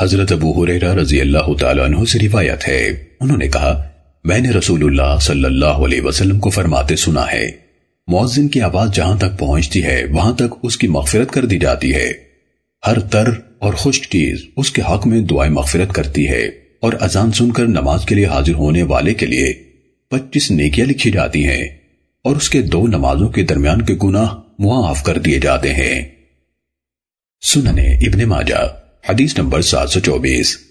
حضرت ابو حریرہ رضی اللہ تعالیٰ عنہ سے روایت ہے۔ انہوں نے کہا، میں نے رسول اللہ صلی اللہ علیہ وسلم کو فرماتے سنا ہے۔ معزن کی آواز جہاں تک پہنچتی ہے، وہاں تک اس کی مغفرت کر دی جاتی ہے۔ ہر تر اور خشک چیز اس کے حق میں دعائیں مغفرت کرتی ہے۔ اور اذان سن کر نماز کے لیے حاضر ہونے والے کے لیے پچیس نیکیاں لکھی جاتی ہیں۔ اور اس کے دو نمازوں کے درمیان کے گناہ معاف کر دیے جاتے ہیں۔ سننے ابن ماجہ حدیث نمبر سات سو چوبیس۔